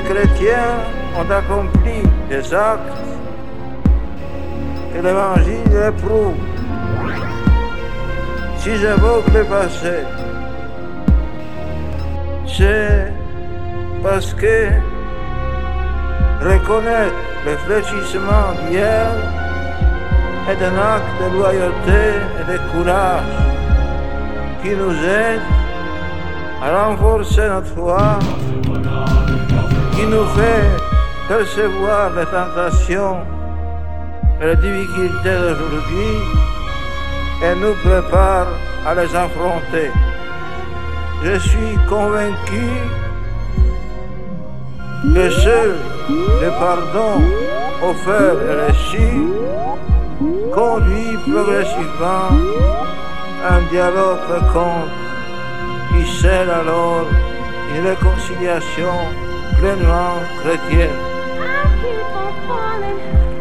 chrétiens ont accompli des actes que l'évangile éprouve. Si j'évoque le passé, c'est parce que reconnaître le fléchissement d'hier est un acte de loyauté et de courage qui nous aide à renforcer notre foi, fait percevoir les tentations et les difficultés d'aujourd'hui et nous prépare à les affronter. Je suis convaincu que seul le pardon offert et reçu conduit progressivement un dialogue fécond qui scelle alors une réconciliation pleinement chrétienne. I keep on falling.